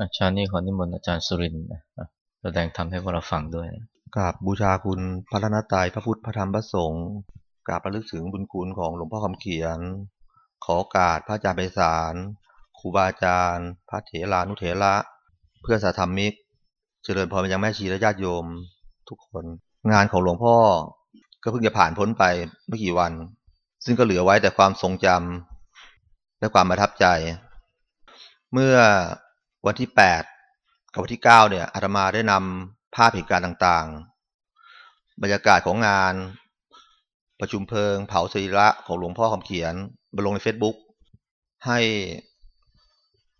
อาจารย์นี่ขอนิมนต์อาจารย์สุรินทร์แสดงธรรมให้พวกเราฟังด้วยกราบบูชาคุณพระรัตนตรัยพระพุทธพระธรรมพระสงฆ์กราบระลึกถึงบุญคุณของหลวงพ่อคำเขียน ขอกาสพระอาจารย์ไพศาลครูบาอาจารย์ พระเถรานุเถระ เพื่อนสาธรรมิก เจริญพรไปยังแม่ชีและญาติโยมทุกคน งานของหลวงพ่อก็เพิ่งจะผ่านพ้นไปไม่กี่วัน ซึ่งก็เหลือไว้แต่ความทรงจำและความประทับใจ เมื่อ วันที่ 8 กับวันที่ 9 เนี่ยอาตมาได้นำภาพเหตุการณ์ต่างๆ บรรยากาศของงาน ประชุมเพลิง เผาสรีระของหลวงพ่อคำเขียนมาลงใน Facebook ให้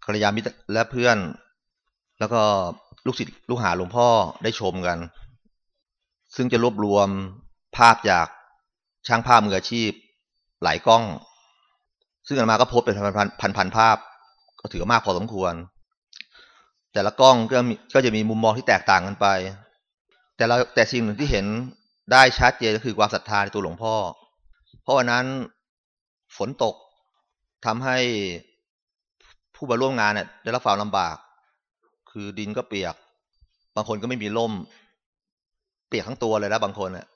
กัลยามิตรและเพื่อน แล้วก็ลูกศิษย์ลูกหาหลวงพ่อได้ชมกัน ซึ่งจะรวบรวมภาพจากช่างภาพมืออาชีพ หลายกล้อง ซึ่งอาตมาก็พสต์เป็นพันๆพันภาพ ก็ถือว่ามากพอสมควร แต่ละกล้องก็มีก็จะมีมุมมองที่แตกต่างกันไป แต่เราแต่สิ่งหนึ่งที่เห็นได้ชัดเจนก็คือความศรัทธาในตัวหลวงพ่อ เพราะวันนั้นฝนตกทำให้ผู้มาร่วมงานเนี่ยได้รับความลำบาก คือดินก็เปียก บางคนก็ไม่มีร่ม เปียกทั้งตัวเลยแล้วบางคนเนี่ย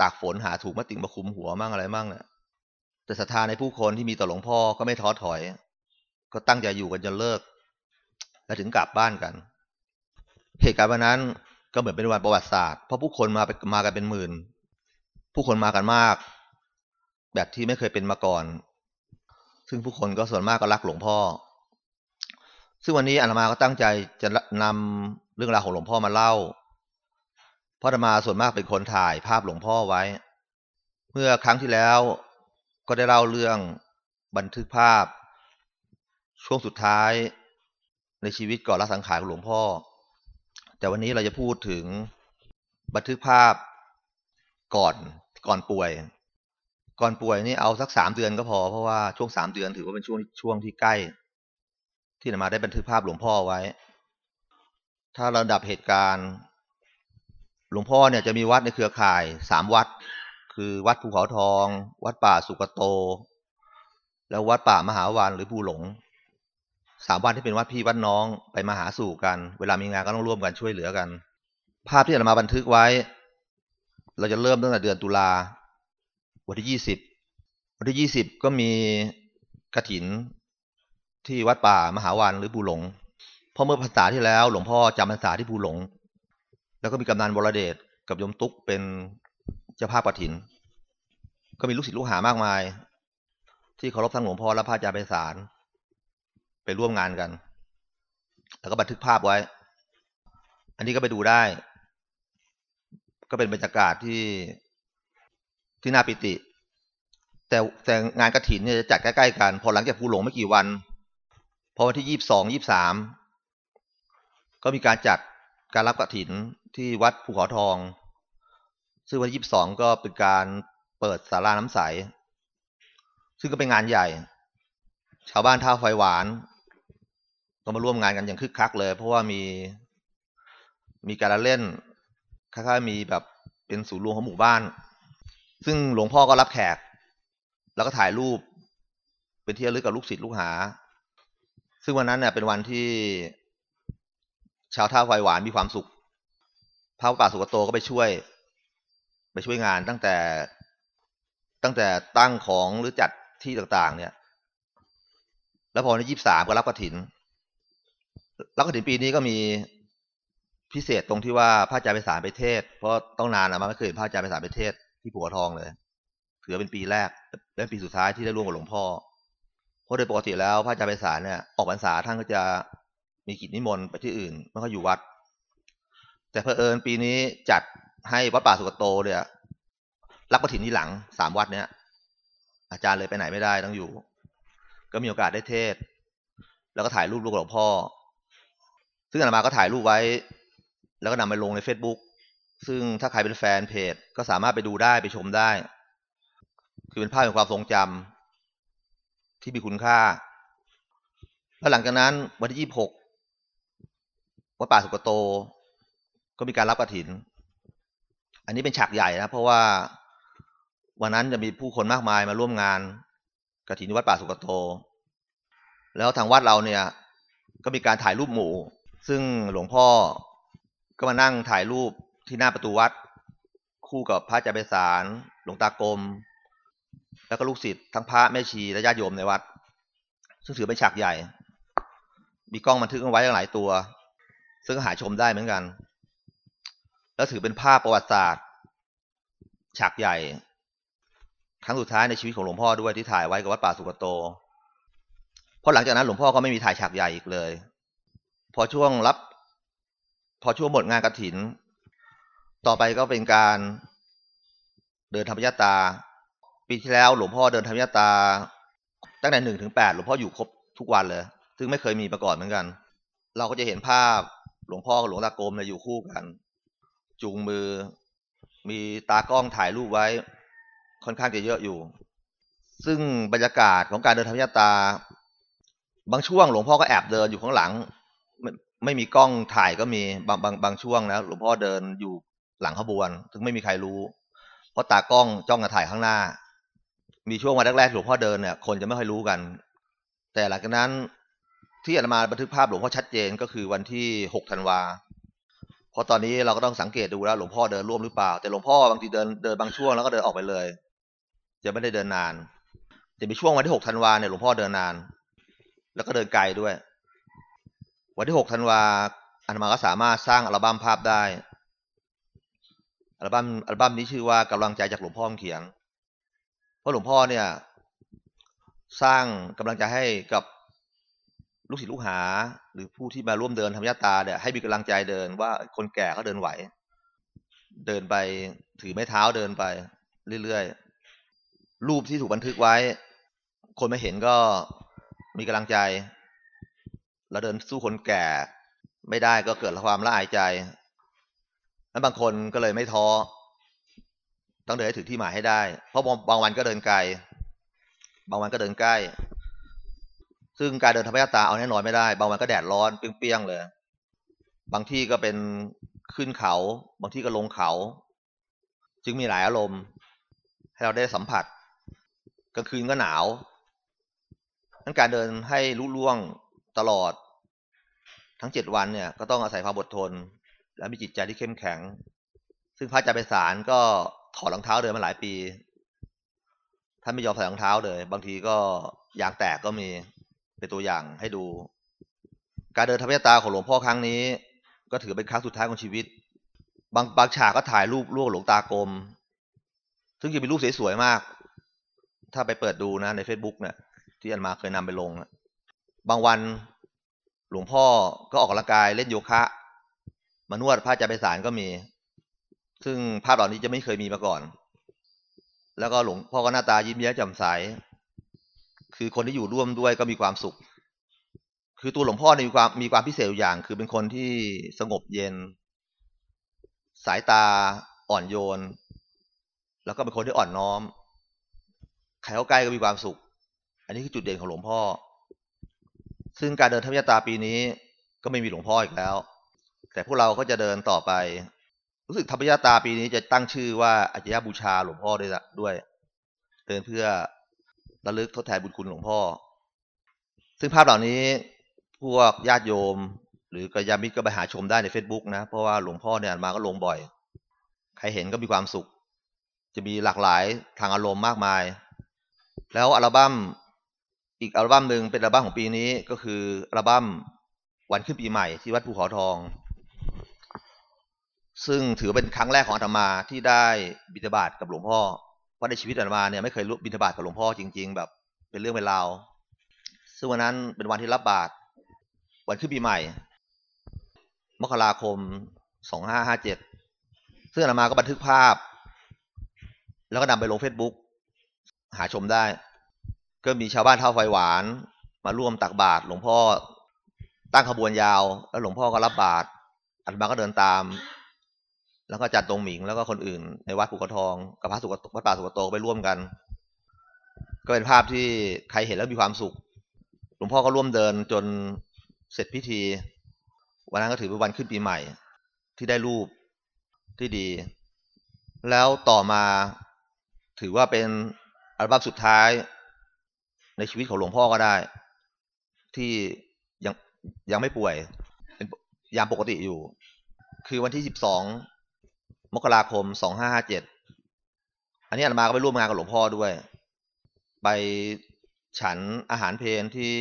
ตากฝนหาถูกมาติ่งมาคุมหัวมั่งอะไรมั่งเนี่ยแต่ศรัทธาในผู้คนที่มีต่อหลวงพ่อก็ไม่ท้อถอย ก็ตั้งใจอยู่กันจนเลิก และถึงกลับบ้านกัน เหตุการณ์วันนั้นก็เหมือนเป็นวันประวัติศาสตร์ เพราะผู้คนมามากันเป็นหมื่น ผู้คนมากันมาก แบบที่ไม่เคยเป็นมาก่อน ซึ่งผู้คนก็ส่วนมากก็รักหลวงพ่อ ซึ่งวันนี้อาตมาก็ตั้งใจจะนำเรื่องราวของหลวงพ่อมาเล่า เพราะอาตมาส่วนมากเป็นคนถ่ายภาพหลวงพ่อไว้ เมื่อครั้งที่แล้วก็ได้เล่าเรื่องบันทึกภาพ ช่วงสุดท้าย ในชีวิตก่อนละสังขารของหลวงพ่อ แต่วันนี้เราจะพูดถึงบันทึกภาพก่อนก่อนป่วย ก่อนป่วยนี่เอาสักสามเดือนก็พอ เพราะว่าช่วงสามเดือนถือว่าเป็นช่วงช่วงที่ใกล้ ที่นมาได้บันทึกภาพหลวงพ่อไว้ ถ้าระดับเหตุการณ์ หลวงพ่อเนี่ยจะมีวัดในเครือข่ายสามวัด คือวัดภูเขาทอง วัดป่าสุกโต แล้ววัดป่ามหาวานหรือภูหลง สามวันที่เป็นวัดพี่วัดน้องไปมาหาสู่กัน เวลามีงานก็ต้องร่วมกันช่วยเหลือกัน ภาพที่เรามาบันทึกไว้ เราจะเริ่มตั้งแต่เดือนตุลาวันที่ยี่สิบวันที่ยี่สิบก็มีกระถินที่วัดป่ามหาวันหรือภูหลงเพราะเมื่อภาษาที่แล้ว หลวงพ่อจำภาษาที่ภูหลง แล้วก็มีกำนันวรเดชกับยมตุ๊กเป็นเจ้าภาพกระถิน ก็มีลูกศิษย์ลูกหามากมาย ที่เคารพทั้งหลวงพ่อและพระอาจารย์ไพศาล ไปร่วมงานกัน แล้วก็บันทึกภาพไว้ อันนี้ก็ไปดูได้ ก็เป็นบรรยากาศที่ที่น่าปิติ แต่แต่งานกระถินเนี่ยจะจัดใกล้ๆกัน พอหลังจากภูหลงไม่กี่วัน พอวันที่ยี่สิบสองยี่สามก็มีการจัดการรับกระถินที่วัดภูเขาทอง ซึ่งวันที่ยี่สิบสองก็เป็นการเปิดศาลาน้ำใส ซึ่งก็เป็นงานใหญ่ ชาวบ้านท่าไฟหวาน ก็มาร่วมงานกันอย่างคึกคักเลย เพราะว่ามีมีการเล่นคล้ายๆมีแบบเป็นศูนย์รวมของหมู่บ้าน ซึ่งหลวงพ่อก็รับแขก แล้วก็ถ่ายรูป เป็นที่ระลึกกับลูกศิษย์ลูกหา ซึ่งวันนั้นเนี่ยเป็นวันที่ชาวท่าไฟหวานมีความสุขพระป่าสุกโตก็ไปช่วย ไปช่วยงานตั้งแต่ตั้งแต่ตั้งของหรือจัดที่ต่างๆ เนี่ย แล้วพอในยี่สามก็รับกระถิน แล้วก็ถึงปีนี้ก็มีพิเศษตรงที่ว่าพระอาจารย์ไปสารไปเทศ เพราะต้องนานนะมาไม่เคยพระอาจารย์ไปสารไปเทศที่ผัวทองเลยถือเป็นปีแรกและปีสุดท้ายที่ได้ร่วมกับหลวงพ่อเพราะโดยปกติแล้วพระอาจารย์ไปสารเนี่ยออกพรรษาท่านก็จะมีกิจนิมนต์ไปที่อื่นไม่ค่อยอยู่วัด แต่เพอเอิญปีนี้จัดให้วัดป่าสุกโตเนี่ยรับกระถินที่หลังสามวัดเนี่ยอาจารย์เลยไปไหนไม่ได้ต้องอยู่ ก็มีโอกาสได้เทศ แล้วก็ถ่ายรูปลูกหลวงพ่อ ซึ่งอาตมาก็ถ่ายรูปไว้ แล้วก็นำไปลงใน Facebook ซึ่งถ้าใครเป็นแฟนเพจ ก็สามารถไปดูได้ไปชมได้ คือเป็นภาพแห่งความทรงจำที่มีคุณค่า แล้วหลังจากนั้นวันที่ยี่หกวัดป่าสุกโต ก็มีการรับกระถิน อันนี้เป็นฉากใหญ่นะเพราะว่าวันนั้นจะมีผู้คนมากมายมาร่วมงานกระถินวัดป่าสุกโต แล้วทางวัดเราเนี่ย ก็มีการถ่ายรูปหมู่ ซึ่งหลวงพ่อก็มานั่งถ่ายรูปที่หน้าประตูวัด คู่กับพระอาจารย์ไพศาลหลวงตากรม แล้วก็ลูกศิษย์ทั้งพระแม่ชีและญาติโยมในวัด ซึ่งถือเป็นฉากใหญ่ มีกล้องบันทึกเอาไว้หลายตัว ซึ่งหาชมได้เหมือนกัน แล้วถือเป็นภาพประวัติศาสตร์ ฉากใหญ่ ครั้งสุดท้ายในชีวิตของหลวงพ่อด้วยที่ถ่ายไว้กับวัดป่าสุกโต เพราะหลังจากนั้นหลวงพ่อก็ไม่มีถ่ายฉากใหญ่อีกเลย พอช่วงรับ พอช่วงหมดงานกระถิน ต่อไปก็เป็นการเดินธรรมยตา ปีที่แล้วหลวงพ่อเดินธรรมยตา ตั้งแต่หนึ่งถึงแปดหลวงพ่ออยู่ครบทุกวันเลย ซึ่งไม่เคยมีมาก่อนเหมือนกัน เราก็จะเห็นภาพหลวงพ่อกับหลวงตากรมเนี่ยอยู่คู่กัน จูงมือ มีตากล้องถ่ายรูปไว้ ค่อนข้างจะเยอะอยู่ ซึ่งบรรยากาศของการเดินธรรมยตา บางช่วงหลวงพ่อก็แอบเดินอยู่ข้างหลัง ไม่มีกล้องถ่ายก็มีบางบางบางช่วงนะหลวงพ่อเดินอยู่หลังขบวน ซึ่งไม่มีใครรู้ เพราะตากล้องจ้องจะถ่ายข้างหน้า มีช่วงวันแรกๆหลวงพ่อเดินเนี่ยคนจะไม่ค่อยรู้กัน แต่หลังจากนั้นที่อาตมาบันทึกภาพหลวงพ่อชัดเจนก็คือวันที่หกธันวาเพราะตอนนี้เราก็ต้องสังเกตดูแล้วหลวงพ่อเดินร่วมหรือเปล่า แต่หลวงพ่อบางทีเดินเดินบางช่วงแล้วก็เดินออกไปเลย จะไม่ได้เดินนานจะมีช่วงวันที่หกธันวาเนี่ยหลวงพ่อเดินนาน แล้วก็เดินไกลด้วย วันที่หกธันวาอาตมาก็สามารถสร้างอัลบั้มภาพได้ อัลบั้มอัลบั้มนี้ชื่อว่ากำลังใจจากหลวงพ่อเขียนเพราะหลวงพ่อเนี่ย สร้างกำลังใจให้กับลูกศิษย์ลูกหา หรือผู้ที่มาร่วมเดินธรรมยตาเนี่ยให้มีกำลังใจเดินว่าคนแก่เขาเดินไหว เดินไปถือไม้เท้าเดินไป เรื่อยๆรูปที่ถูกบันทึกไว้ คนมาเห็นก็มีกำลังใจ แล้วเดินสู้คนแก่ ไม่ได้ก็เกิดความละอายใจ แล้วบางคนก็เลยไม่ท้อ ต้องเดินให้ถึงที่หมายให้ได้ เพราะบางวันก็เดินไกล บางวันก็เดินใกล้ ซึ่งการเดินธรรมยตาเอาแน่นอนไม่ได้ บางวันก็แดดร้อนเปรี้ยงๆเลย บางที่ก็เป็นขึ้นเขา บางที่ก็ลงเขา จึงมีหลายอารมณ์ ให้เราได้สัมผัสกลางคืนก็หนาวนั้นการเดินให้ลุล่วงตลอด ทั้งเจ็ดวันเนี่ยก็ต้องอาศัยความอดทน และมีจิตใจที่เข้มแข็ง ซึ่งพระอาจารย์ไพศาลก็ถอดรองเท้าเดินมาหลายปีท่านไม่ยอมใส่รองเท้าเลย บางทีก็ยางแตกก็มีเป็นตัวอย่างให้ดู การเดินธรรมยตาของหลวงพ่อครั้งนี้ ก็ถือเป็นครั้งสุดท้ายของชีวิต บางบางฉากก็ถ่ายรูปลูกหลวงตากรมซึ่งจะเป็นรูปสวยๆมาก ถ้าไปเปิดดูนะใน Facebook เนี่ยที่อันมาเคยนำไปลงบางวัน หลวงพ่อก็ออกกำลังกายเล่นโยคะมานวดพระอาจารย์ไพศาลก็มี ซึ่งภาพเหล่านี้จะไม่เคยมีมาก่อน แล้วก็หลวงพ่อก็หน้าตายิ้มแย้มแจ่มใส คือคนที่อยู่ร่วมด้วยก็มีความสุข คือตัวหลวงพ่อมีความมีความพิเศษอย่าง คือเป็นคนที่สงบเย็น สายตาอ่อนโยน แล้วก็เป็นคนที่อ่อนน้อม ใครเข้าใกล้ก็มีความสุข อันนี้คือจุดเด่นของหลวงพ่อ ซึ่งการเดินธรรมยตาปีนี้ก็ไม่มีหลวงพ่ออีกแล้ว แต่พวกเราก็จะเดินต่อไป รู้สึกธรรมยตาปีนี้จะตั้งชื่อว่าอาจยบูชาหลวงพ่อด้วยด้วย เดินเพื่อระลึกทดแทนบุญคุณหลวงพ่อ ซึ่งภาพเหล่านี้พวกญาติโยม หรือกระยามิตรก็ไปหาชมได้ใน Facebook นะ เพราะว่าหลวงพ่อเนี่ยมาก็ลงบ่อย ใครเห็นก็มีความสุข จะมีหลากหลายทางอารมณ์มากมาย แล้วอัลบั้ม อีกอัลบั้มหนึ่งเป็นอัลบั้มของปีนี้ก็คืออัลบั้มวันขึ้นปีใหม่ที่วัดภูเขาทอง ซึ่งถือเป็นครั้งแรกของอาตมาที่ได้บิณฑบาตกับหลวงพ่อเพราะในชีวิตอาตมาเนี่ยไม่เคยรู้บิณฑบาตกับหลวงพ่อจริง ๆ แบบเป็นเรื่องเป็นราวซึ่งวันนั้นเป็นวันที่รับบาตรวันขึ้นปีใหม่ มกราคมสองห้าห้าเจ็ดซึ่งอาตมาก็บันทึกภาพ แล้วก็นำไปลงเฟซบุ๊กหาชมได้ ก็มีชาวบ้านเท่าไฟหวาน มาร่วมตักบาตรหลวงพ่อตั้งขบวนยาว แล้วหลวงพ่อก็รับบาตรอาตมาก็เดินตาม แล้วก็จัดตรงหมิงแล้วก็คนอื่น ในวัดภูกระทองกับพระสุกวัดป่าสุกโตไปร่วมกัน ก็เป็นภาพที่ใครเห็นแล้วมีความสุข หลวงพ่อก็ร่วมเดินจนเสร็จพิธี วันนั้นก็ถือเป็นวันขึ้นปีใหม่ ที่ได้รูปที่ดี แล้วต่อมาถือว่าเป็นอัลบั้มสุดท้าย ในชีวิตของหลวงพ่อก็ได้ ที่ยังยังไม่ป่วย เป็นยามปกติอยู่ คือวันที่สิบสองมกราคมสองห้าห้าเจ็ดอันนี้อาตมาก็ไปร่วมงานกับหลวงพ่อด้วย ไปฉันอาหารเพลที่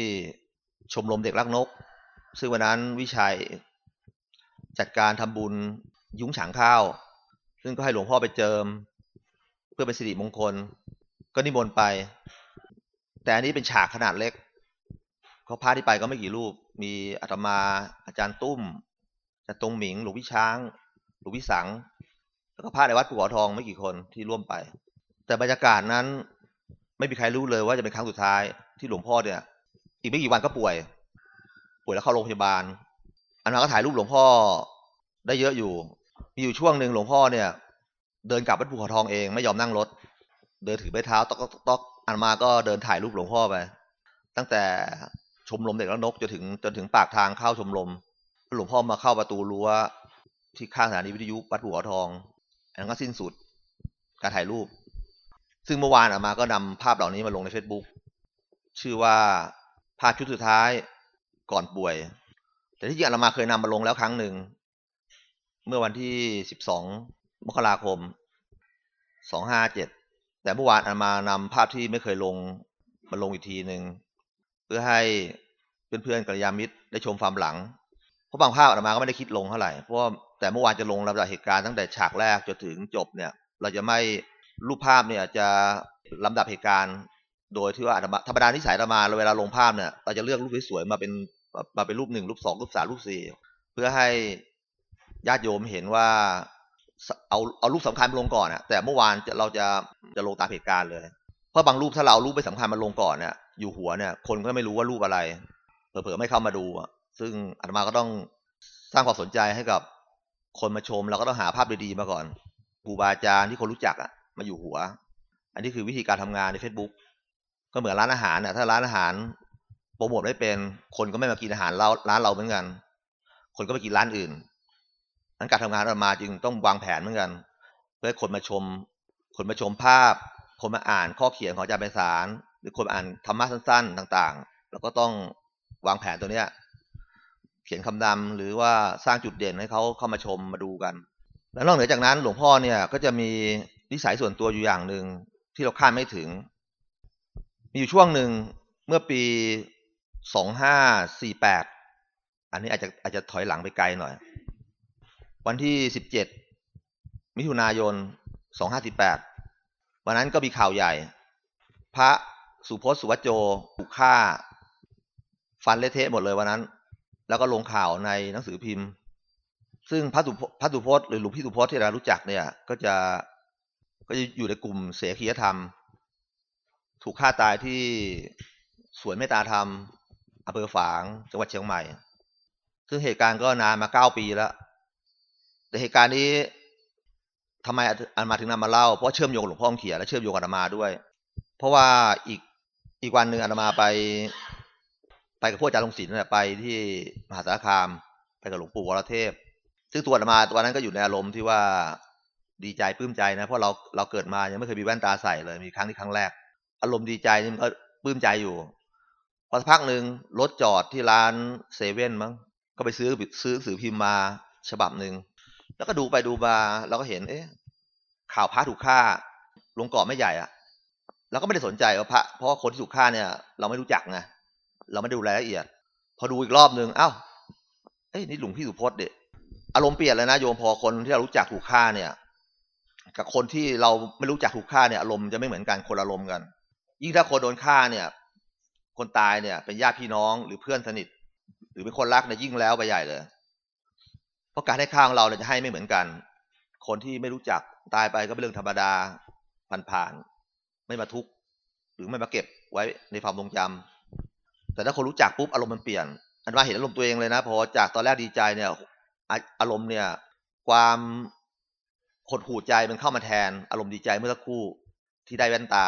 ชมรมเด็กรักนก ซึ่งวันนั้นวิชัยจัดการทำบุญยุ้งฉางข้าว ซึ่งก็ให้หลวงพ่อไปเจิม เพื่อเป็นสิริมงคล ก็นิมนต์ไป แต่อันนี้เป็นฉากขนาดเล็กเขาพาที่ไปก็ไม่กี่รูป มีอาตมาอาจารย์ตุ้มอาจารย์ตรงหมิง หลวงพี่ช้าง หลวงพี่สัง แล้วก็พระในวัดภูเขาทองไม่กี่คนที่ร่วมไป แต่บรรยากาศนั้น ไม่มีใครรู้เลยว่าจะเป็นครั้งสุดท้ายที่หลวงพ่อเนี่ย อีกไม่กี่วันก็ป่วย ป่วยแล้วเข้าโรงพยาบาลอันมาก็ถ่ายรูปหลวงพ่อได้เยอะอยู่ มีอยู่ช่วงหนึ่งหลวงพ่อเนี่ย เดินกลับวัดภูเขาทองเองไม่ยอมนั่งรถ เดินถือไม้เท้าตอกตอก อันมาก็เดินถ่ายรูปหลวงพ่อไป ตั้งแต่ชมรมเด็กและนกจนถึงจนถึงปากทางเข้าชมรมหลวงพ่อมาเข้าประตูรั้วที่ข้างสถานีวิทยุวัดภูเขาทอง อันนั้นก็สิ้นสุดการถ่ายรูป ซึ่งเมื่อวานอามาก็นำภาพเหล่านี้มาลงใน Facebook ชื่อว่าภาพชุดสุดท้ายก่อนป่วย แต่ที่จริงอามาเคยนำมาลงแล้วครั้งหนึ่ง เมื่อวันที่12มกราคม257 แต่เมื่อวานอามานำภาพที่ไม่เคยลงมาลงอีกทีหนึ่งเพื่อให้เพื่อนๆกัลยาณมิตรได้ชมความหลังเพราะบางภาพอามาก็ไม่ได้คิดลงเท่าไหร่เพราะแต่เมื่อวานจะลงลำดับเหตุการณ์ตั้งแต่ฉากแรกจนถึงจบเนี่ย เราจะไม่รูปภาพเนี่ยจะลำดับเหตุการณ์ โดยที่ว่าอาตมาธรรมดาที่สายอาตมาเวลาลงภาพเนี่ยเราจะเลือกรูปสวยๆมาเป็นมาเป็นรูปหนึ่งรูปสองรูปสามรูปสี่เพื่อให้ญาติโยมเห็นว่า เอาเอารูปสำคัญมาลงก่อนอะแต่เมื่อวานเราจะจะลงตามเหตุการณ์เลย เพราะบางรูปถ้าเรารูปไม่สำคัญมาลงก่อนเนี่ยอยู่หัวเนี่ย คนก็ไม่รู้ว่ารูปอะไร เผลอๆไม่เข้ามาดูซึ่งอาตมาก็ต้องสร้างความสนใจให้กับคนมาชมเราก็ต้องหาภาพดีๆมาก่อนครูบาอาจารย์ที่คนรู้จักอะมาอยู่หัว อันนี้คือวิธีการทำงานใน Facebook ก็เหมือนร้านอาหารน่ะถ้าร้านอาหารโปรโมทไม่เป็น คนก็ไม่มากินอาหารเราร้านเราเหมือนกัน คนก็ไปกินร้านอื่น นั้นการทำงานออกมาจึงต้องวางแผนเหมือนกัน เพื่อคนมาชม คนมาชมภาพ คนมาอ่านข้อเขียนของอาจารย์ไพศาลหรือคนมาอ่านธรรมะสั้น ๆ ต่างๆแล้วก็ต้องวางแผนตัวเนี้ย เขียนคำนำหรือว่าสร้างจุดเด่นให้เขาเข้ามาชมมาดูกัน แล้วนอกเหนือจากนั้น หลวงพ่อเนี่ยก็จะมีนิสัยส่วนตัวอยู่อย่างหนึ่งที่เราคาดไม่ถึง มีอยู่ช่วงหนึ่งเมื่อปีสองห้าสี่แปดอันนี้อาจจะอาจจะถอยหลังไปไกลหน่อย วันที่สิบเจ็ดมิถุนายนสองห้าสิบแปดวันนั้นก็มีข่าวใหญ่ พระสุพจน์สุวัจโจถูกฆ่า ฟันเละเทะหมดเลยวันนั้น แล้วก็ลงข่าวในหนังสือพิมพ์ ซึ่งพระสุพระสุพจน์หรือหลวงพี่สุพจน์ที่เรารู้จักเนี่ย ก็จะก็จะอยู่ในกลุ่มเสขียธรรม ถูกฆ่าตายที่สวนเมตตาธรรมอำเภอฝางจังหวัดเชียงใหม่ ซึ่งเหตุการณ์ก็นานมาเก้าปีแล้ว แต่เหตุการณ์นี้ทำไมอันมาถึงนำมาเล่า เพราะเชื่อมโยงหลวงพ่อองเขียและเชื่อมโยงกับอาตมาด้วย เพราะว่าอีกอีกวันหนึ่งอาตมาไป ไปกับพวกอาจารย์ลงศิลป์ไปที่มหาสารคาม ไปกับหลวงปู่วรเทพ ซึ่งตัวอาตมาตัวนั้นก็อยู่ในอารมณ์ที่ว่าดีใจปลื้มใจนะเพราะเราเราเกิดมายังไม่เคยมีแว่นตาใส่เลยมีครั้งที่ครั้งแรก อารมณ์ดีใจนี่มันก็ปลื้มใจอยู่พอสักพักหนึ่งรถจอดที่ร้านเซเว่นมั้งก็ไปซื้อซื้อสื่อพิมพ์มาฉบับหนึ่ง แล้วก็ดูไปดูมาเราก็เห็น เอ๊ะ ข่าวพระถูกฆ่าลงเกาะไม่ใหญ่อะเราก็ไม่ได้สนใจว่าพระเพราะคนที่ถูกฆ่าเนี่ย เราไม่รู้จักไงเราไม่ดูรายละเอียด พอดูอีกรอบหนึ่งอ้าวเอ้ยนี่หลวงพี่สุพจน์เด็อารมณ์เปลี่ยนเลยนะโยมพอคนที่เรารู้จักถูกฆ่าเนี่ย กับคนที่เราไม่รู้จักถูกฆ่าเนี่ยอารมณ์จะไม่เหมือนกันคนอารมณ์กัน ยิ่งถ้าคนโดนฆ่าเนี่ย คนตายเนี่ย เป็นญาติพี่น้องหรือเพื่อนสนิท หรือเป็นคนรักเนี่ยยิ่งแล้วไปใหญ่เลย เพราะการให้ข้าของเราเนี่ยจะให้ไม่เหมือนกัน คนที่ไม่รู้จักตายไปก็เป็นเรื่องธรรมดาผ่านๆไม่มาทุกข์หรือไม่มาเก็บไว้ในความทรงจำแต่ถ้าคนรู้จักปุ๊บอารมณ์มันเปลี่ยน อันว่าเห็นอารมณ์ตัวเองเลยนะพอจากตอนแรกดีใจเนี่ยอารมณ์เนี่ย ความหดหู่ใจมันเข้ามาแทนอารมณ์ดีใจเมื่อสักครู่ที่ได้แว่นตา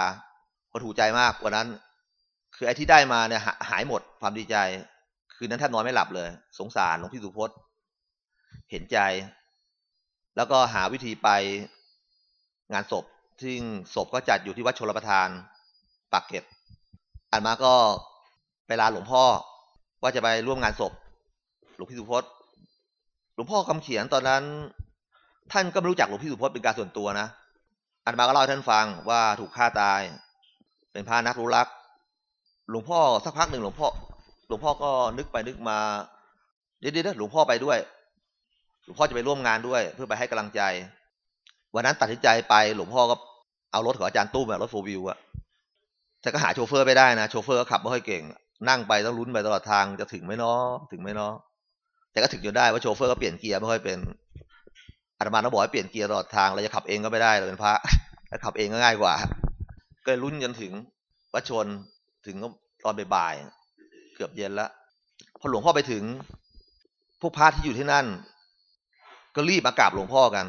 หดหู่ใจมากกว่านั้น คือไอ้ที่ได้มาเนี่ยหายหมดความดีใจ คืนนั้นแทบนอนไม่หลับเลย สงสารหลวงพี่สุพจน์ เห็นใจ แล้วก็หาวิธีไปงานศพ ซึ่งศพก็จัดอยู่ที่วัดชลประทานปากเกร็ดอันมาก็ไปลาหลวงพ่อว่าจะไปร่วมงานศพ หลวงพี่สุพจน์ หลวงพ่อคำเขียนตอนนั้น ท่านก็ไม่รู้จักหลวงพี่สุพจน์เป็นการส่วนตัวนะอันมาก็เล่าให้ท่านฟังว่าถูกฆ่าตาย เป็นพระนักรู้รัก หลวงพ่อสักพักหนึ่งหลวงพ่อ หลวงพ่อก็นึกไปนึกมาเดี๋ยวๆหลวงพ่อไปด้วย หลวงพ่อจะไปร่วมงานด้วย เพื่อไปให้กำลังใจ วันนั้นตัดสินใจไปหลวงพ่อก็เอารถของอาจารย์ตุ้มอะรถ four-wheel อะแต่ก็หาโชเฟอร์ไม่ได้นะโชเฟอร์ก็ขับไม่ค่อยเก่ง นั่งไปต้องลุ้นไปตลอดทางจะถึงไหมเนาะถึงไหมเนาะแต่ก็ถึงจนได้ว่าโชเฟอร์ก็เปลี่ยนเกียร์ไม่ค่อยเป็นอาตมาต้องบอกให้เปลี่ยนเกียร์ตลอดทางเราจะขับเองก็ไม่ได้เราเป็นพระถ้าขับเองก็ง่ายกว่า ก็ลุ้นจนถึงวัดจนถึงก็ตอนบ่ายเกือบเย็นแล้วพอหลวงพ่อไปถึงพวกพระที่อยู่ที่นั่น ก็รีบมากราบหลวงพ่อกัน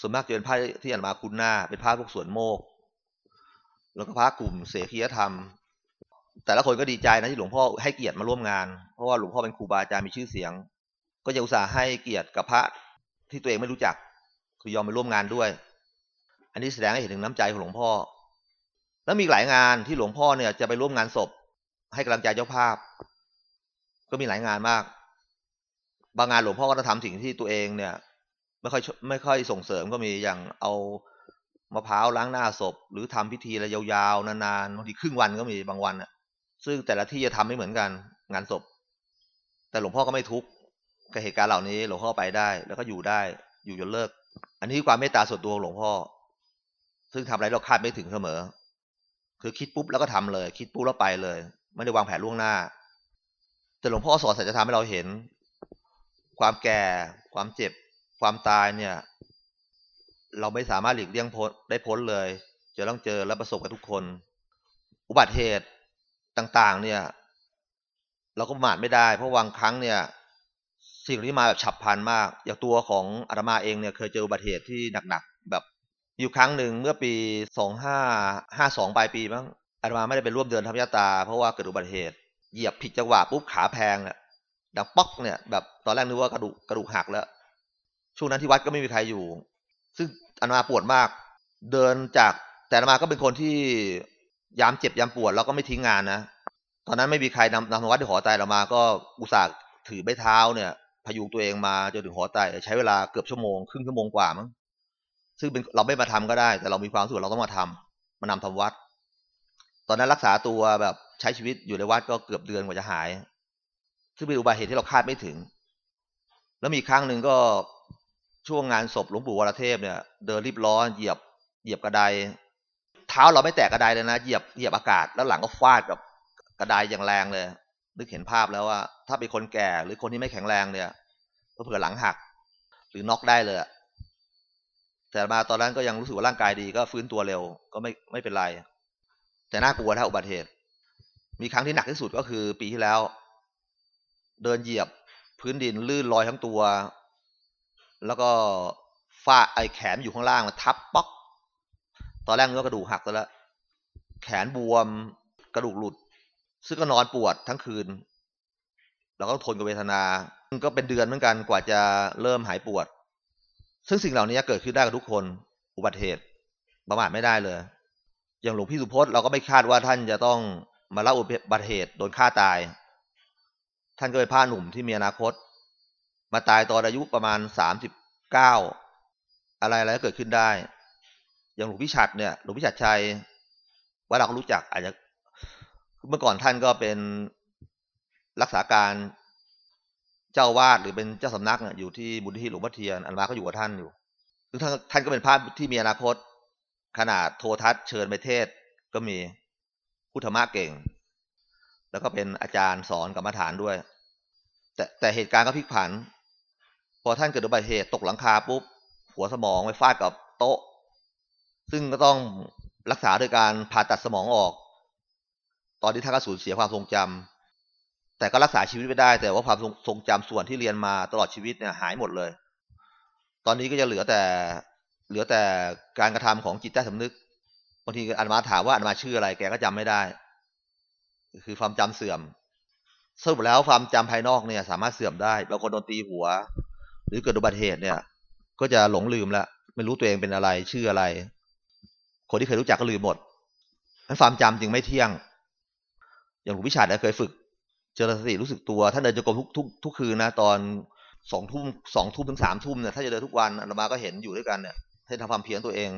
ส่วนมากจะเป็นพระที่อ่านมาคุ้นหน้า เป็นพระพวกสวนโมก แล้วก็พระกลุ่มเสขียธรรม แต่ละคนก็ดีใจนะที่หลวงพ่อให้เกียรติมาร่วมงาน เพราะว่าหลวงพ่อเป็นครูบาอาจารย์มีชื่อเสียง ก็ยังอุตส่าห์ให้เกียรติกับพระที่ตัวเองไม่รู้จัก คือยอมไปร่วมงานด้วย อันนี้แสดงให้เห็นถึงน้ำใจของหลวงพ่อ แล้วมีหลายงานที่หลวงพ่อเนี่ยจะไปร่วมงานศพ ให้กำลังใจเจ้าภาพ ก็มีหลายงานมาก บางงานหลวงพ่อก็จะทำสิ่งที่ตัวเองเนี่ย ไม่ค่อยไม่ค่อยส่งเสริมก็มีอย่างเอามะพร้าวล้างหน้าศพ หรือทำพิธีอะไรยาวๆนานๆบางทีครึ่งวันก็มีบางวันอะซึ่งแต่ละที่จะทำไม่เหมือนกัน งานศพ แต่หลวงพ่อก็ไม่ทุกข์กับเหตุการณ์เหล่านี้ หลวงพ่อไปได้ แล้วก็อยู่ได้อยู่จนเลิก อันนี้ความเมตตาส่วนตัวของหลวงพ่อ ซึ่งทำอะไรเราคาดไม่ถึงเสมอ คือคิดปุ๊บแล้วก็ทำเลย คิดปุ๊บแล้วไปเลย ไม่ได้วางแผนล่วงหน้า แต่หลวงพ่อสอนสัจธรรมให้เราเห็น ความแก่ ความเจ็บ ความตายเนี่ย เราไม่สามารถหลีกเลี่ยงพ้นได้พ้นเลย จะต้องเจอและประสบกับทุกคน อุบัติเหตุต่างๆ เนี่ย เราก็ประมาทไม่ได้ เพราะบางครั้งเนี่ย สิ่งที่มาแบบฉับพลันมาก อย่างตัวของอาตมาเองเนี่ย เคยเจออุบัติเหตุที่หนักๆแบบอยู่ครั้งหนึ่งเมื่อปีสองห้าห้าสองปลายปีมั้งอาตมาไม่ได้ไปร่วมเดินธรรมยตา เพราะว่าเกิดอุบัติเหตุเหยียบผิดจังหวะปุ๊บขาแพงเนี่ย ดังป๊อกเนี่ยแบบตอนแรกนึกว่ากระดูกกระดูกหักแล้ว ช่วงนั้นที่วัดก็ไม่มีใครอยู่ ซึ่งอาตมาปวดมาก เดินจากแต่อาตมาก็เป็นคนที่ยามเจ็บยามปวดแล้วก็ไม่ทิ้งงานนะตอนนั้นไม่มีใครนำนำวัดที่หอไตเรามา ก็อุตส่าห์ถือไม้เท้าเนี่ย พยุงตัวเองมาจนถึงหอไตใช้เวลาเกือบชั่วโมงครึ่งชั่วโมงกว่ามั้งซึ่งเป็นเราไม่มาทำก็ได้ แต่เรามีความสึกเราต้องมาทำมานำทำวัด ตอนนั้นรักษาตัวแบบใช้ชีวิตอยู่ในวัดก็เกือบเดือนกว่าจะหาย ซึ่งเป็นอุบัติเหตุที่เราคาดไม่ถึง แล้วมีครั้งหนึ่งก็ช่วงงานศพหลวงปู่วรเทพเนี่ย เดินรีบร้อนเหยียบเหยียบกระไดเท้าเราไม่แตะกระไดเลยนะเหยียบเหยียบอากาศแล้วหลังก็ฟาดกับกระไดอย่างแรงเลย นึกเห็นภาพแล้วว่า ถ้าเป็นคนแก่หรือคนที่ไม่แข็งแรงเนี่ยก็เผื่อหลังหัก หรือน็อกได้เลยแต่มาตอนนั้นก็ยังรู้สึกว่าร่างกายดีก็ฟื้นตัวเร็วก็ไม่ไม่เป็นไร แต่น่ากลัวถ้าอุบัติเหตุ มีครั้งที่หนักที่สุดก็คือปีที่แล้ว เดินเหยียบพื้นดินลื่นลอยทั้งตัว แล้วก็ฟาไอแขนอยู่ข้างล่างมาทับป๊อก ตอนแรกเนึกว่ากระดูกหักแล้ว แขนบวมกระดูกหลุด ซึ่งก็นอนปวดทั้งคืน แล้วก็ทนกับเวทนาก็เป็นเดือนเหมือนกันกว่าจะเริ่มหายปวด ซึ่งสิ่งเหล่านี้เกิดขึ้นได้กับทุกคน อุบัติเหตุประมาทไม่ได้เลย อย่างหลวงพี่สุพจน์เราก็ไม่คาดว่าท่านจะต้องมาเล่าอุบัติเหตุโดนฆ่าตาย ท่านก็เป็นพระหนุ่มที่มีอนาคต มาตายตอนอายุประมาณสามสิบเก้าอะไรอะไรก็เกิดขึ้นได้ อย่างหลวงพี่ฉัดเนี่ยหลวงพี่ฉัดชัยว่าเราก็รู้จักอาจจะเมื่อก่อนท่านก็เป็นรักษาการเจ้าวาดหรือเป็นเจ้าสำนักอยู่ที่บุญที่หลวงพ่อเทียนอันมาก็อยู่กับท่านอยู่ซึ่งท่านท่านก็เป็นพระที่มีอนาคต ขนาดโททัศน์เชิญไปเทศก็มีพุทธมะเก่ง แล้วก็เป็นอาจารย์สอนกรรมฐานด้วย แต่แต่เหตุการณ์ก็พลิกผัน พอท่านเกิดอุบัติเหตุตกหลังคาปุ๊บ หัวสมองไปฟาดกับโต๊ะ ซึ่งก็ต้องรักษาโดยการผ่าตัดสมองออก ตอนนี้ท่านก็สูญเสียความทรงจำแต่ก็รักษาชีวิตไม่ได้ แต่ว่าความทรงจำส่วนที่เรียนมาตลอดชีวิตเนี่ยหายหมดเลย ตอนนี้ก็จะเหลือแต่เหลือแต่การกระทำของจิตใต้สำนึกบางทีอันมาถามว่าอันมาชื่ออะไรแกก็จำไม่ได้ คือความจำเสื่อมสรุปแล้วความจำภายนอกเนี่ย สามารถเสื่อมได้บางคนโดนตีหัว หรือเกิดอุบัติเหตุเนี่ย ก็จะหลงลืมละไม่รู้ตัวเองเป็นอะไร ชื่ออะไร คนที่เคยรู้จักก็ลืมหมดนั้นความจำจึงไม่เที่ยง อย่างหลวงพิชาติเคยฝึก เจริญสติรู้สึกตัวท่านเดินจงกรมทุกทุกทุกคืนนะตอนสองทุ่มสองทุ่มถึงสามทุ่มเนี่ยถ้าจะเดินทุกวันอาตมาก็เห็นอยู่ด้วยกันเนี่ยให้ทำความเพียรตัวเอง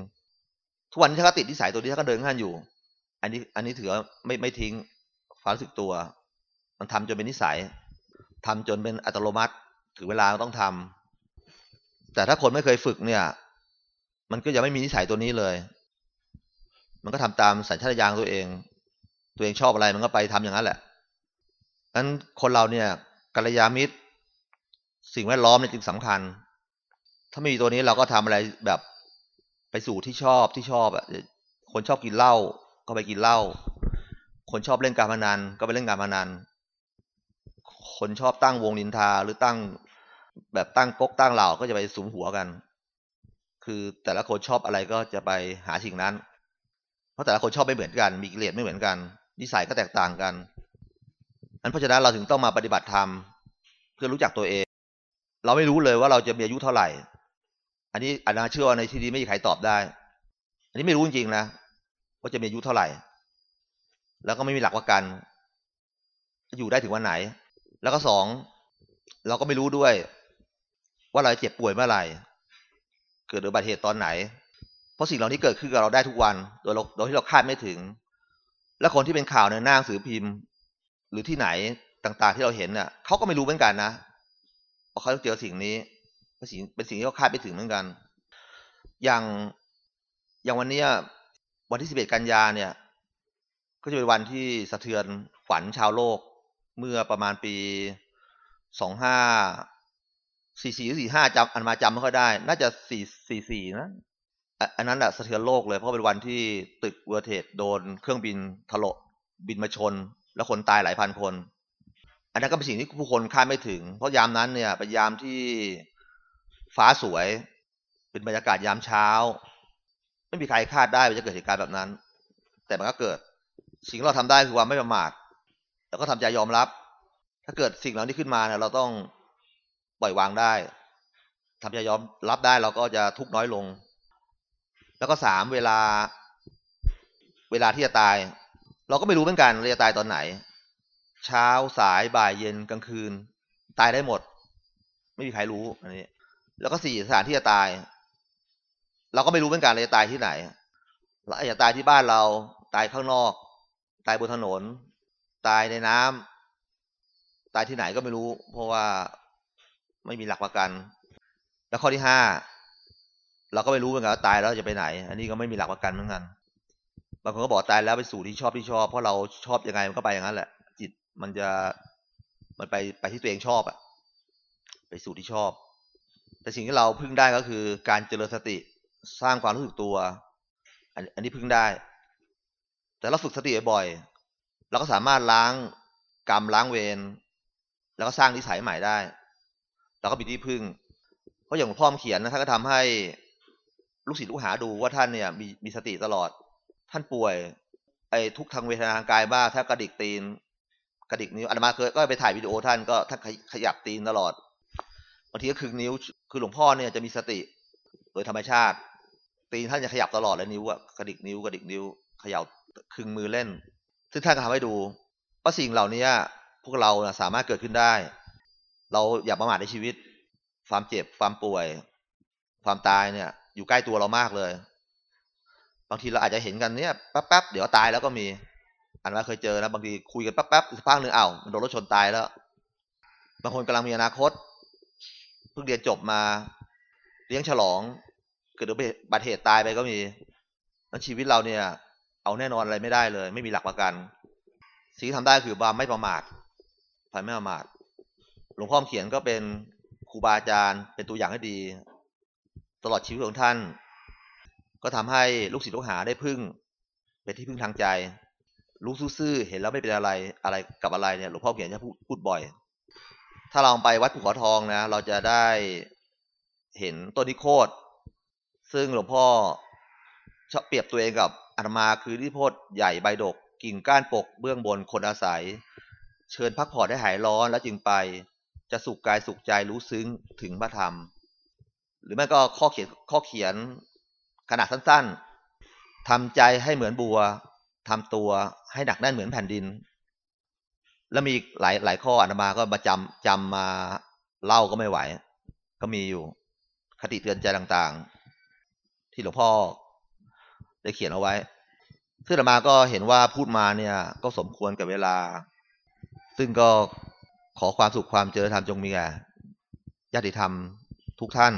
ทุกวันนี้ถ้าก็ติดนิสัยตัวนี้ถ้าก็เดินข้างอยู่ อันนี้ อันนี้ถือไม่ไม่ทิ้ง ความรู้สึกตัว มันทำจนเป็นนิสัยทำจนเป็นอัตโนมัติ ถึงเวลาต้องทำแต่ถ้าคนไม่เคยฝึกเนี่ย มันก็ยังไม่มีนิสัยตัวนี้เลย มันก็ทำตามสัญชาตญาณตัวเอง ตัวเองชอบอะไรมันก็ไปทำอย่างนั้นแหละนั้นคนเราเนี่ยกัลยาณมิตร สิ่งแวดล้อมเนี่ยจึงสำคัญ ถ้าไม่มีตัวนี้เราก็ทำอะไรแบบไปสู่ที่ชอบที่ชอบอะคนชอบกินเหล้าก็ไปกินเหล้า คนชอบเล่นการพนันก็ไปเล่นการพนัน คนชอบตั้งวงนินทาหรือตั้งแบบตั้งก๊กตั้งเหล่าก็จะไปสุมหัวกัน คือแต่ละคนชอบอะไรก็จะไปหาสิ่งนั้น เพราะแต่ละคนชอบไม่เหมือนกัน มีกิเลสไม่เหมือนกัน นิสัยก็แตกต่างกันอันเพราะฉะนั้นเราถึงต้องมาปฏิบัติธรรมเพื่อรู้จักตัวเอง เราไม่รู้เลยว่าเราจะมีอายุเท่าไหร่ อันนี้อาจารย์เชื่อในที่นี้ไม่มีใครตอบได้ อันนี้ไม่รู้จริงๆนะว่าจะมีอายุเท่าไหร่ แล้วก็ไม่มีหลักประกัน อยู่ได้ถึงวันไหน แล้วก็สองเราก็ไม่รู้ด้วย ว่าเราจะเจ็บป่วยเมื่อไหร่ เกิดอุบัติเหตุตอนไหน เพราะสิ่งเหล่านี้เกิดขึ้นกับเราได้ทุกวัน โดยเราโดยที่เราคาดไม่ถึง และคนที่เป็นข่าวในหน้าหนังสือพิมพ์ หรือที่ไหนต่าง ๆ ที่เราเห็นเน่ะเขาก็ไม่รู้เหมือนกันนะว่าเขาต้องเจอสิ่งนี้เป็นสิ่งเป็นสิ่งที่เขาคาดไม่ถึงเหมือนกัน อย่างอย่างวันนี้วันที่สิบเอ็ดกันยาเนี่ย ก็จะเป็นวันที่สะเทือนขวัญชาวโลก เมื่อประมาณปีสองห้าสี่สี่หรือสี่ห้าจำอันมาจำไม่ค่อยได้ น่าจะสี่สี่สี่นะอันนั้นแหละสะเทือนโลกเลยเพราะเป็นวันที่ตึกเวอร์เทดโดนเครื่องบินถล่มบินมาชน แล้วคนตายหลายพันคน อันนั้นก็เป็นสิ่งที่ผู้คนคาดไม่ถึง เพราะยามนั้นเนี่ยเป็นยามที่ฟ้าสวย เป็นบรรยากาศยามเช้า ไม่มีใครคาดได้ว่าจะเกิดเหตุการณ์แบบนั้น แต่มันก็เกิด สิ่งเราทำได้คือความไม่ประมาทแล้วก็ทำใจยอมรับ ถ้าเกิดสิ่งเหล่านี้ขึ้นมาเนี่ยเราต้องปล่อยวางได้ทำใจยอมรับได้เราก็จะทุกข์น้อยลง แล้วก็สามเวลา เวลาที่จะตาย เราก็ไม่รู้เหมือนกันเราจะตายตอนไหน เช้าสายบ่ายเย็นกลางคืน ตายได้หมด ไม่มีใครรู้อันนี้ แล้วก็สี่สถานที่จะตาย เราก็ไม่รู้เหมือนกันเราจะตายที่ไหนเราอาจจะตายที่บ้านเราตายข้างนอก ตายบนถนน ตายในน้ำตายที่ไหนก็ไม่รู้ เพราะว่าไม่มีหลักประกัน แล้วข้อที่ห้าเราก็ไม่รู้เหมือนกันว่าตายแล้วจะไปไหน อันนี้ก็ไม่มีหลักประกันเหมือนกันบางคนก็บอกตายแล้วไปสู่ที่ชอบที่ชอบ เพราะเราชอบยังไงมันก็ไปอย่างนั้นแหละ จิตมันจะมันไปไปที่ตัวเองชอบอะไปสู่ที่ชอบ แต่สิ่งที่เราพึ่งได้ก็คือการเจริญสติสร้างความรู้สึกตัว อันนี้พึ่งได้ แต่เราฝึกสติบ่อยเราก็สามารถล้างกรรมล้างเวรแล้วก็สร้างนิสัยใหม่ได้เราก็มีที่พึ่ง เพราะอย่างหลวงพ่อเขียนนะท่านก็ทำให้ลูกศิษย์ลูกหาดูว่าท่านเนี่ยมีมีสติตลอด ท่านป่วย ไอ้ทุกทางเวทนาทางกายบ้าแทบกระดิกตีน กระดิกนิ้วอาตมาเคยก็ไปถ่ายวิดีโอท่านก็ท่านขยับตีนตลอดบางทีก็คึงนิ้วคือหลวงพ่อเนี่ยจะมีสติโดยธรรมชาติ ตีนท่านจะขยับตลอดเลยนิ้วอะกระดิกนิ้วกระดิกนิ้ว ย่าคึงมือเล่น ซึ่งท่านก็ทำให้ดูว่าสิ่งเหล่านี้พวกเราสามารถเกิดขึ้นได้ เราอย่าประมาทในชีวิต ความเจ็บความป่วย ความตายเนี่ย อยู่ใกล้ตัวเรามากเลย บางทีเราอาจจะเห็นกันเนี่ยแป๊บๆเดี๋ยวตายแล้วก็มีอันว่าเคยเจอนะบางทีคุยกันแป๊บๆสักพักหนึ่งอ้ามันโดนรถชนตายแล้ว บางคนกำลังมีอนาคตเพิ่งเรียนจบมา เลี้ยงฉลองเกิดอุบัติเหตุตายไปก็มีแล้วชีวิตเราเนี่ย เอาแน่นอนอะไรไม่ได้เลย ไม่มีหลักประกัน สิ่งที่ทำได้คือความไม่ประมาทภัยไม่ประมาทหลวงพ่อเขียนก็เป็นครูบาอาจารย์ เป็นตัวอย่างให้ดี ตลอดชีวิตของท่าน ก็ทำให้ลูกศิษย์ลูกหาได้พึ่ง เป็นที่พึ่งทางใจรู้ซื่อเห็นแล้วไม่เป็นอะไรอะไรกับอะไรเนี่ยหลวงพ่อเขียนจะพูดพูดบ่อย ถ้าเราไปวัดภูเขาทองนะ เราจะได้เห็นต้นนิโคตซึ่งหลวงพ่อชอบเปรียบตัวเองกับ อาตมาคือนิพธใหญ่ใบดก กิ่งก้านปกเบื้องบนคนอาศัย เชิญพักผ่อนให้หายร้อนแล้วจึงไป จะสุขกายสุขใจรู้ซึ้งถึงพระธรรม หรือไม่ก็ข้อเขียนข้อเขียนขนาดสั้นๆทำใจให้เหมือนบัวทำตัวให้หนักแน่นเหมือนแผ่นดิน แล้วมีหลายหลายข้ออาตมาก็มาจำจำมาเล้าก็ไม่ไหว ก็มีอยู่คติเตือนใจต่างๆ ที่หลวงพ่อ ได้เขียนเอาไว้ ซึ่งอามาก็เห็นว่าพูดมาเนี่ย ก็สมควรกับเวลา ซึ่งก็ขอความสุขความเจริญธรรมจงมีแก่ญาติธรรมทุกท่าน